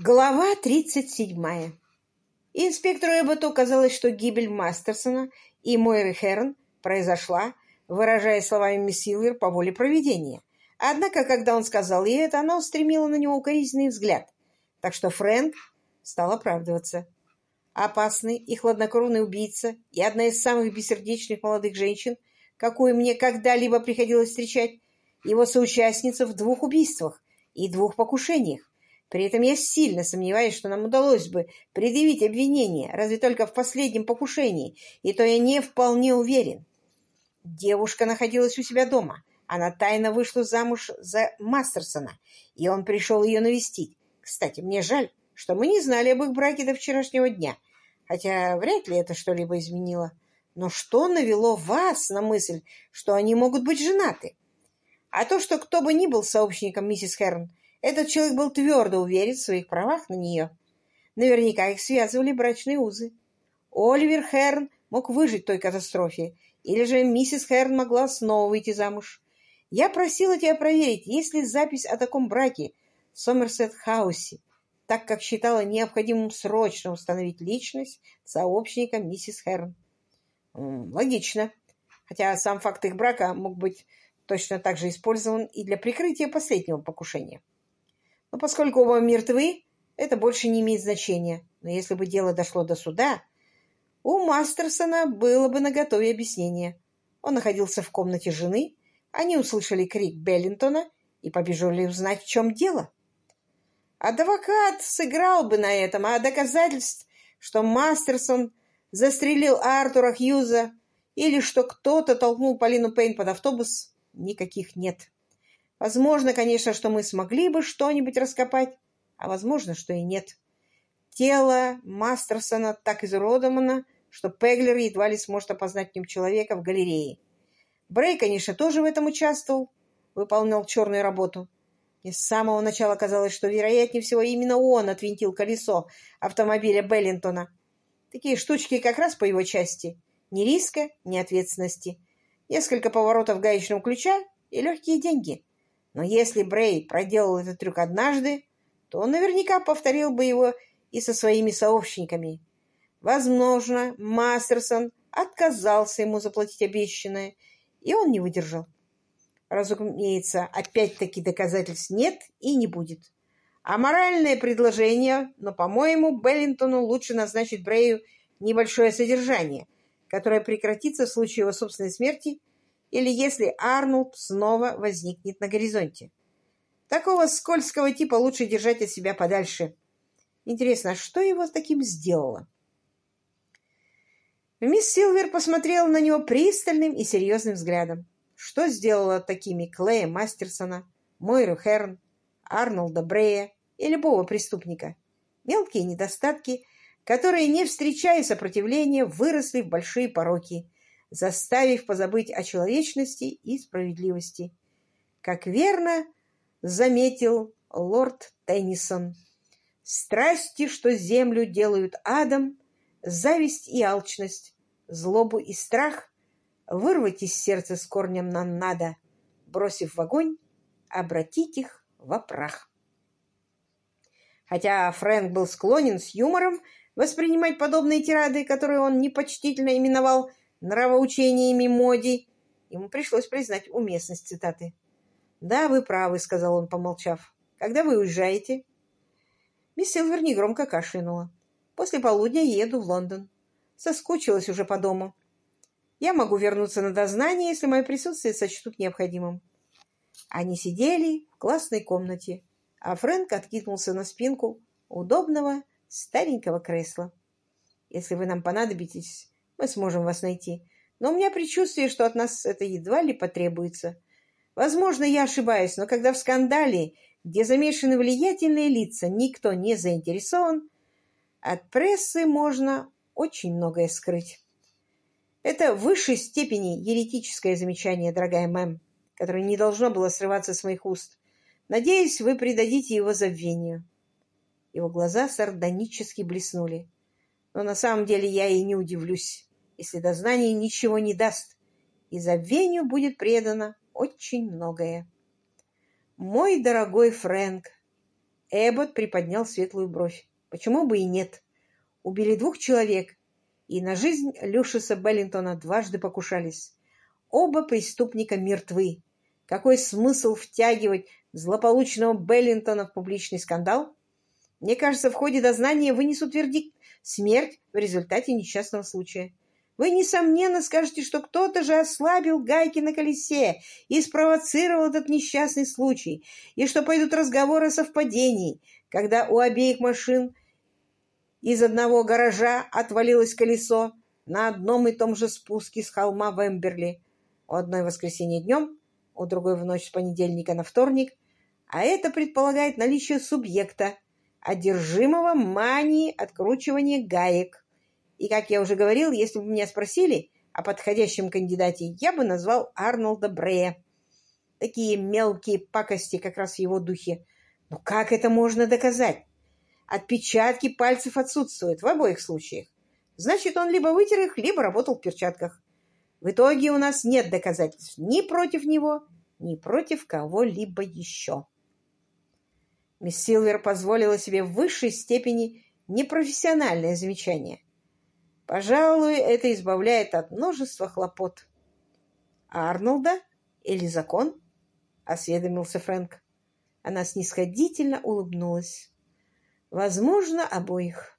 Глава 37. Инспектору Эбботу казалось, что гибель Мастерсона и Мойры Херн произошла, выражая словами мисс Силвер, по воле проведения. Однако, когда он сказал ей это, она устремила на него укоризненный взгляд. Так что Фрэнк стал оправдываться. Опасный и хладнокровный убийца и одна из самых бессердечных молодых женщин, какую мне когда-либо приходилось встречать, его соучастница в двух убийствах и двух покушениях. При этом я сильно сомневаюсь, что нам удалось бы предъявить обвинение, разве только в последнем покушении, и то я не вполне уверен. Девушка находилась у себя дома. Она тайно вышла замуж за Мастерсона, и он пришел ее навестить. Кстати, мне жаль, что мы не знали об их браке до вчерашнего дня, хотя вряд ли это что-либо изменило. Но что навело вас на мысль, что они могут быть женаты? А то, что кто бы ни был сообщником миссис Херн, этот человек был твердо уверен в своих правах на нее. Наверняка их связывали брачные узы. Оливер Херн мог выжить той катастрофе, или же миссис Херн могла снова выйти замуж. Я просила тебя проверить, есть ли запись о таком браке в Сомерсет-хаусе, так как считала необходимым срочно установить личность сообщника миссис Херн. Логично. Хотя сам факт их брака мог быть точно так же использован и для прикрытия последнего покушения. Но поскольку оба мертвы, это больше не имеет значения. Но если бы дело дошло до суда, у Мастерсона было бы наготове объяснение. Он находился в комнате жены, они услышали крик Беллинтона и побежали узнать, в чем дело. Адвокат сыграл бы на этом, а доказательств, что Мастерсон застрелил Артура Хьюза или что кто-то толкнул Полину Пейн под автобус, никаких нет. Возможно, конечно, что мы смогли бы что-нибудь раскопать, а возможно, что и нет. Тело Мастерсона так изуродовано, что Пеглер едва ли сможет опознать в нем человека в галерее. Брей, конечно, тоже в этом участвовал, выполнял черную работу. И с самого начала казалось, что, вероятнее всего, именно он отвинтил колесо автомобиля Беллинтона. Такие штучки как раз по его части. Ни риска, ни ответственности. Несколько поворотов гаечного ключа и легкие деньги. Но если Брей проделал этот трюк однажды, то он наверняка повторил бы его и со своими сообщниками. Возможно, Мастерсон отказался ему заплатить обещанное, и он не выдержал. Разумеется, опять-таки доказательств нет и не будет. А моральное предложение, но, по-моему, Беллинтону лучше назначить Брею небольшое содержание, которое прекратится в случае его собственной смерти или если Арнольд снова возникнет на горизонте. Такого скользкого типа лучше держать от себя подальше. Интересно, а что его таким сделало? Мисс Силвер посмотрела на него пристальным и серьезным взглядом. Что сделало такими Клея Мастерсона, Мойру Херн, Арнольда Брея и любого преступника? Мелкие недостатки, которые, не встречая сопротивления, выросли в большие пороки – заставив позабыть о человечности и справедливости. Как верно заметил лорд Теннисон, страсти, что землю делают адом, зависть и алчность, злобу и страх вырвать из сердца с корнем нам надо, бросив в огонь, обратить их во прах. Хотя Фрэнк был склонен с юмором воспринимать подобные тирады, которые он непочтительно именовал нравоучениями Моди, ему пришлось признать уместность цитаты. «Да, вы правы», — сказал он, помолчав. «Когда вы уезжаете?» Мисс Силвер негромко кашлянула. «После полудня еду в Лондон. Соскучилась уже по дому. Я могу вернуться на дознание, если мое присутствие сочтут необходимым». Они сидели в классной комнате, а Фрэнк откинулся на спинку удобного старенького кресла. «Если вы нам понадобитесь, мы сможем вас найти. Но у меня предчувствие, что от нас это едва ли потребуется. Возможно, я ошибаюсь, но когда в скандале, где замешаны влиятельные лица, никто не заинтересован, от прессы можно очень многое скрыть. Это в высшей степени еретическое замечание, дорогая мэм, которое не должно было срываться с моих уст. Надеюсь, вы придадите его забвению. Его глаза сардонически блеснули. Но на самом деле я и не удивлюсь если дознание ничего не даст, и забвению будет предано очень многое. Мой дорогой Фрэнк, Эббот приподнял светлую бровь. Почему бы и нет? Убили двух человек, и на жизнь Люшиса Беллинтона дважды покушались. Оба преступника мертвы. Какой смысл втягивать злополучного Беллинтона в публичный скандал? Мне кажется, в ходе дознания вынесут вердикт «смерть в результате несчастного случая». Вы, несомненно, скажете, что кто-то же ослабил гайки на колесе и спровоцировал этот несчастный случай, и что пойдут разговоры о совпадении, когда у обеих машин из одного гаража отвалилось колесо на одном и том же спуске с холма Вемберли. У одной воскресенье днем, у другой в ночь с понедельника на вторник, а это предполагает наличие субъекта, одержимого манией откручивания гаек. И, как я уже говорил, если бы меня спросили о подходящем кандидате, я бы назвал Арнольда Брея. Такие мелкие пакости как раз в его духе. Но как это можно доказать? Отпечатки пальцев отсутствуют в обоих случаях. Значит, он либо вытер их, либо работал в перчатках. В итоге у нас нет доказательств ни против него, ни против кого-либо еще. Мисс Силвер позволила себе в высшей степени непрофессиональное замечание. Пожалуй, это избавляет от множества хлопот. А Арнолда или закон? — осведомился Фрэнк. Она снисходительно улыбнулась. Возможно, обоих.